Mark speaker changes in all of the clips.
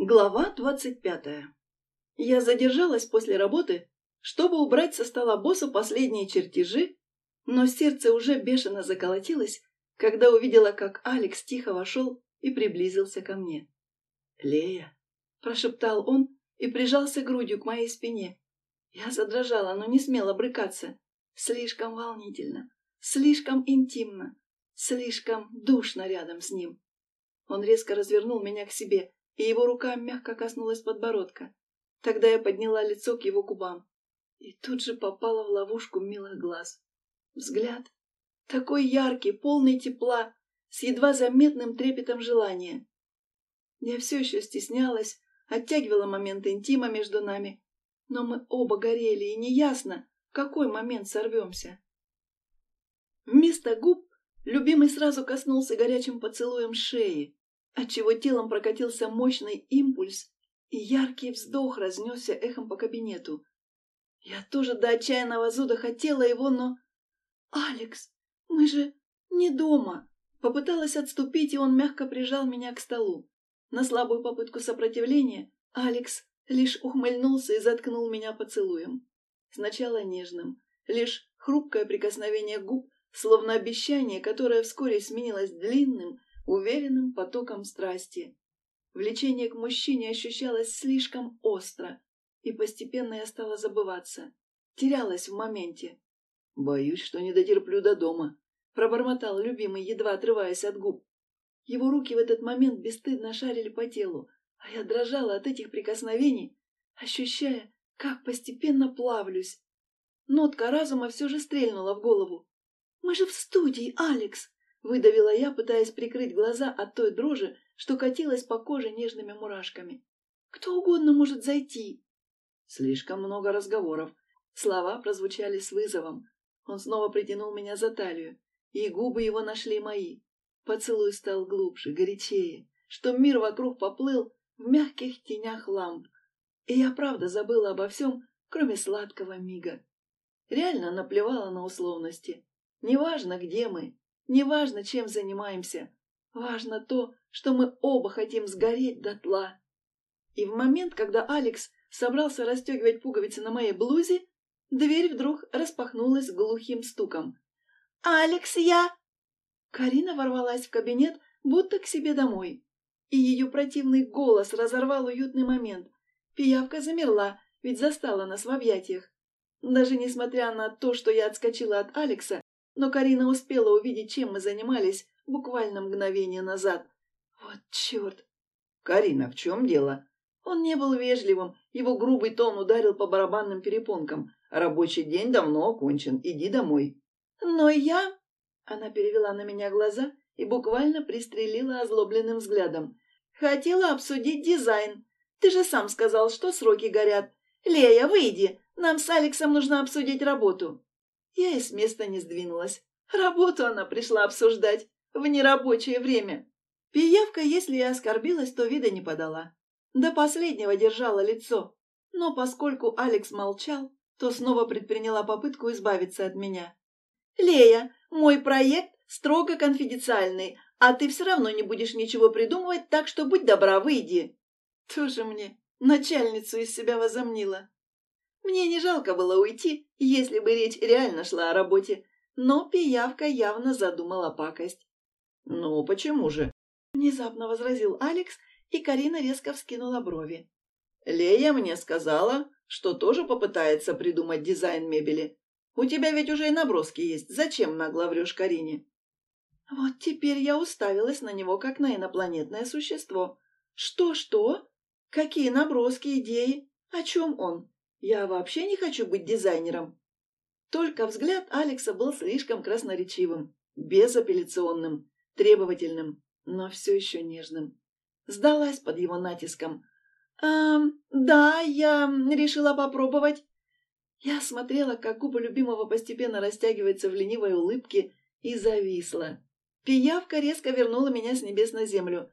Speaker 1: Глава двадцать пятая. Я задержалась после работы, чтобы убрать со стола босса последние чертежи, но сердце уже бешено заколотилось, когда увидела, как Алекс тихо вошел и приблизился ко мне. «Лея», — прошептал он и прижался грудью к моей спине. Я задрожала, но не смела брыкаться. Слишком волнительно, слишком интимно, слишком душно рядом с ним. Он резко развернул меня к себе — и его рука мягко коснулась подбородка. Тогда я подняла лицо к его губам и тут же попала в ловушку милых глаз. Взгляд такой яркий, полный тепла, с едва заметным трепетом желания. Я все еще стеснялась, оттягивала момент интима между нами, но мы оба горели, и неясно, в какой момент сорвемся. Вместо губ любимый сразу коснулся горячим поцелуем шеи, отчего телом прокатился мощный импульс, и яркий вздох разнесся эхом по кабинету. Я тоже до отчаянного зуда хотела его, но... «Алекс, мы же не дома!» Попыталась отступить, и он мягко прижал меня к столу. На слабую попытку сопротивления Алекс лишь ухмыльнулся и заткнул меня поцелуем. Сначала нежным, лишь хрупкое прикосновение губ, словно обещание, которое вскоре сменилось длинным, уверенным потоком страсти. Влечение к мужчине ощущалось слишком остро, и постепенно я стала забываться, терялась в моменте. «Боюсь, что не дотерплю до дома», — пробормотал любимый, едва отрываясь от губ. Его руки в этот момент бесстыдно шарили по телу, а я дрожала от этих прикосновений, ощущая, как постепенно плавлюсь. Нотка разума все же стрельнула в голову. «Мы же в студии, Алекс!» Выдавила я, пытаясь прикрыть глаза от той дрожи, что катилась по коже нежными мурашками. «Кто угодно может зайти!» Слишком много разговоров. Слова прозвучали с вызовом. Он снова притянул меня за талию, и губы его нашли мои. Поцелуй стал глубже, горячее, что мир вокруг поплыл в мягких тенях ламп. И я правда забыла обо всем, кроме сладкого мига. Реально наплевала на условности. Неважно, где мы, Неважно, чем занимаемся. Важно то, что мы оба хотим сгореть дотла. И в момент, когда Алекс собрался расстегивать пуговицы на моей блузе, дверь вдруг распахнулась глухим стуком. «Алекс, я...» Карина ворвалась в кабинет, будто к себе домой. И ее противный голос разорвал уютный момент. Пиявка замерла, ведь застала нас в объятиях. Даже несмотря на то, что я отскочила от Алекса, но Карина успела увидеть, чем мы занимались буквально мгновение назад. Вот черт! «Карина, в чем дело?» Он не был вежливым, его грубый тон ударил по барабанным перепонкам. «Рабочий день давно окончен, иди домой». «Но я...» Она перевела на меня глаза и буквально пристрелила озлобленным взглядом. «Хотела обсудить дизайн. Ты же сам сказал, что сроки горят. Лея, выйди, нам с Алексом нужно обсудить работу». Я и с места не сдвинулась. Работу она пришла обсуждать в нерабочее время. Пиявка, если и оскорбилась, то вида не подала. До последнего держала лицо. Но поскольку Алекс молчал, то снова предприняла попытку избавиться от меня. «Лея, мой проект строго конфиденциальный, а ты все равно не будешь ничего придумывать, так что будь добра, выйди». Тоже мне начальницу из себя возомнила. Мне не жалко было уйти, если бы речь реально шла о работе, но пиявка явно задумала пакость. «Ну, почему же?» — внезапно возразил Алекс, и Карина резко вскинула брови. «Лея мне сказала, что тоже попытается придумать дизайн мебели. У тебя ведь уже и наброски есть. Зачем нагло врешь Карине?» Вот теперь я уставилась на него, как на инопланетное существо. «Что-что? Какие наброски, идеи? О чем он?» Я вообще не хочу быть дизайнером. Только взгляд Алекса был слишком красноречивым, безапелляционным, требовательным, но все еще нежным. Сдалась под его натиском. «Эм, да, я решила попробовать». Я смотрела, как губы любимого постепенно растягиваются в ленивой улыбке, и зависла. Пиявка резко вернула меня с небес на землю.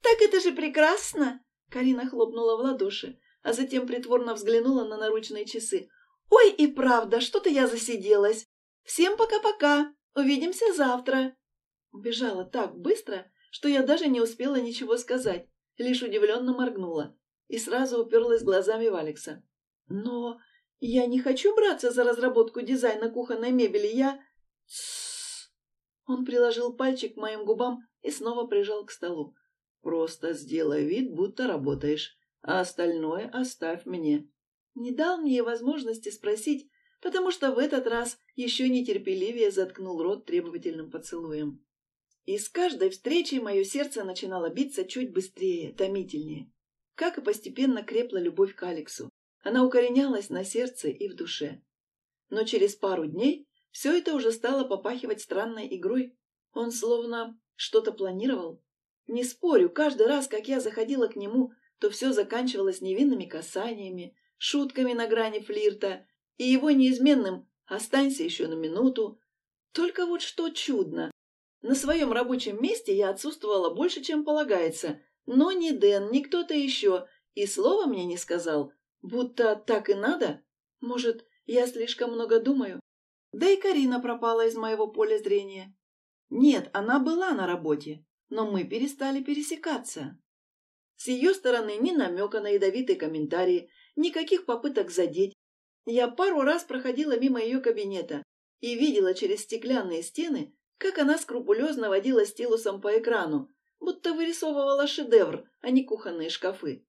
Speaker 1: «Так это же прекрасно!» Карина хлопнула в ладоши а затем притворно взглянула на наручные часы. «Ой, и правда, что-то я засиделась. Всем пока-пока, увидимся завтра». Убежала так быстро, что я даже не успела ничего сказать. лишь удивленно моргнула и сразу уперлась глазами в Алекса. «Но я не хочу браться за разработку дизайна кухонной мебели, я...» Тссс. Он приложил пальчик к моим губам и снова прижал к столу. «Просто сделай вид, будто работаешь, а остальное оставь мне». Не дал мне возможности спросить, потому что в этот раз еще нетерпеливее заткнул рот требовательным поцелуем. И с каждой встречей мое сердце начинало биться чуть быстрее, томительнее. Как и постепенно крепла любовь к Алексу. Она укоренялась на сердце и в душе. Но через пару дней все это уже стало попахивать странной игрой. Он словно что-то планировал. Не спорю, каждый раз, как я заходила к нему, то все заканчивалось невинными касаниями, шутками на грани флирта и его неизменным «останься еще на минуту». Только вот что чудно, на своем рабочем месте я отсутствовала больше, чем полагается, но ни Дэн, ни кто-то еще и слова мне не сказал, будто так и надо. Может, я слишком много думаю? Да и Карина пропала из моего поля зрения. Нет, она была на работе, но мы перестали пересекаться. С ее стороны ни намека на ядовитые комментарии, никаких попыток задеть. Я пару раз проходила мимо ее кабинета и видела через стеклянные стены, как она скрупулезно водила стилусом по экрану, будто вырисовывала шедевр, а не кухонные шкафы.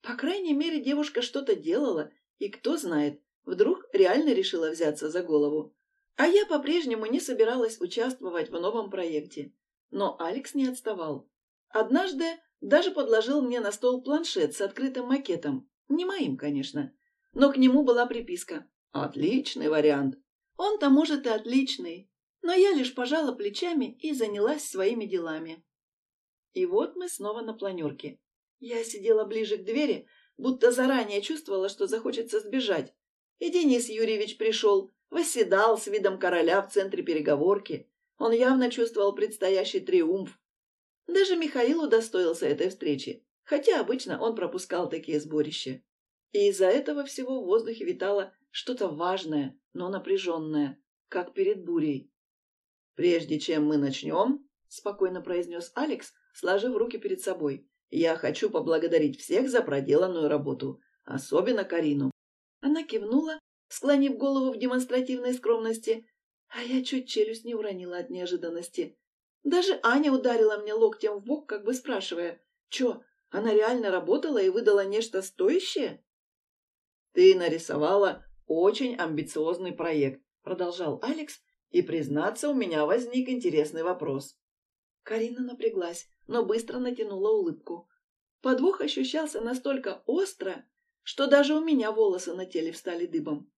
Speaker 1: По крайней мере, девушка что-то делала, и кто знает, вдруг реально решила взяться за голову. А я по-прежнему не собиралась участвовать в новом проекте. Но Алекс не отставал. Однажды даже подложил мне на стол планшет с открытым макетом. Не моим, конечно. Но к нему была приписка. «Отличный вариант». Он-то, может, и отличный, но я лишь пожала плечами и занялась своими делами. И вот мы снова на планерке. Я сидела ближе к двери, будто заранее чувствовала, что захочется сбежать. И Денис Юрьевич пришел, восседал с видом короля в центре переговорки. Он явно чувствовал предстоящий триумф. Даже Михаил удостоился этой встречи, хотя обычно он пропускал такие сборища. И из-за этого всего в воздухе витало что-то важное, но напряженное, как перед бурей. «Прежде чем мы начнем», — спокойно произнес Алекс, сложив руки перед собой, «я хочу поблагодарить всех за проделанную работу, особенно Карину». Она кивнула, склонив голову в демонстративной скромности, а я чуть челюсть не уронила от неожиданности. Даже Аня ударила мне локтем в бок, как бы спрашивая, «Чё, она реально работала и выдала нечто стоящее?» «Ты нарисовала очень амбициозный проект», — продолжал Алекс, и, признаться, у меня возник интересный вопрос. Карина напряглась, но быстро натянула улыбку. Подвох ощущался настолько остро, что даже у меня волосы на теле встали дыбом.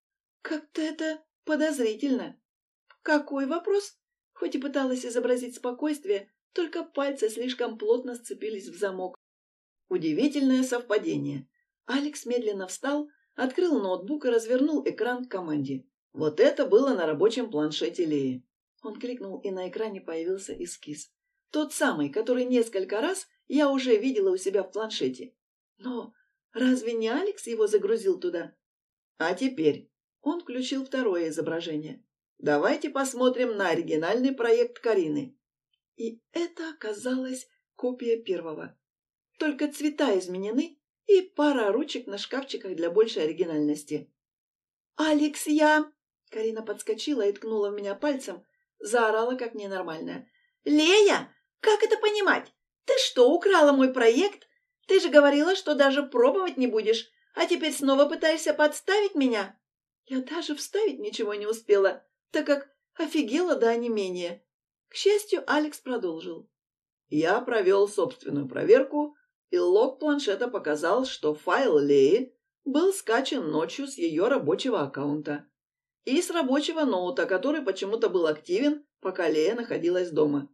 Speaker 1: Как-то это подозрительно. Какой вопрос? Хоть и пыталась изобразить спокойствие, только пальцы слишком плотно сцепились в замок. Удивительное совпадение. Алекс медленно встал, открыл ноутбук и развернул экран к команде. Вот это было на рабочем планшете Леи. Он кликнул, и на экране появился эскиз. Тот самый, который несколько раз я уже видела у себя в планшете. Но разве не Алекс его загрузил туда? А теперь он включил второе изображение. Давайте посмотрим на оригинальный проект Карины. И это оказалась копия первого. Только цвета изменены и пара ручек на шкафчиках для большей оригинальности. «Алекс, я...» Карина подскочила и ткнула в меня пальцем, заорала как ненормальная. «Лея, как это понимать? Ты что, украла мой проект? Ты же говорила, что даже пробовать не будешь, а теперь снова пытаешься подставить меня?» Я даже вставить ничего не успела, так как офигела до онемения. К счастью, Алекс продолжил. Я провел собственную проверку, и лог планшета показал, что файл Леи был скачан ночью с ее рабочего аккаунта и с рабочего ноута, который почему-то был активен, пока Лея находилась дома.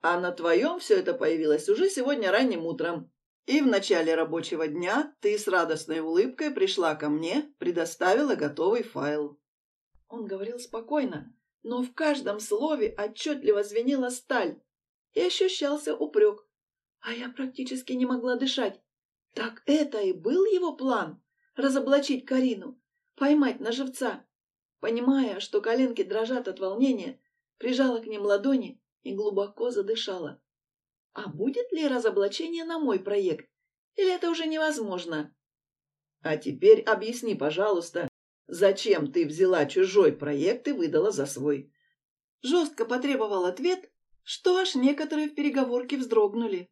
Speaker 1: А на твоем все это появилось уже сегодня ранним утром. И в начале рабочего дня ты с радостной улыбкой пришла ко мне, предоставила готовый файл. Он говорил спокойно, но в каждом слове отчетливо звенела сталь и ощущался упрек. А я практически не могла дышать. Так это и был его план — разоблачить Карину, поймать на живца. Понимая, что коленки дрожат от волнения, прижала к ним ладони и глубоко задышала. А будет ли разоблачение на мой проект Или это уже невозможно?
Speaker 2: А теперь объясни, пожалуйста, зачем ты взяла чужой проект и выдала за свой?
Speaker 1: Жестко потребовал ответ, что аж некоторые в переговорке вздрогнули.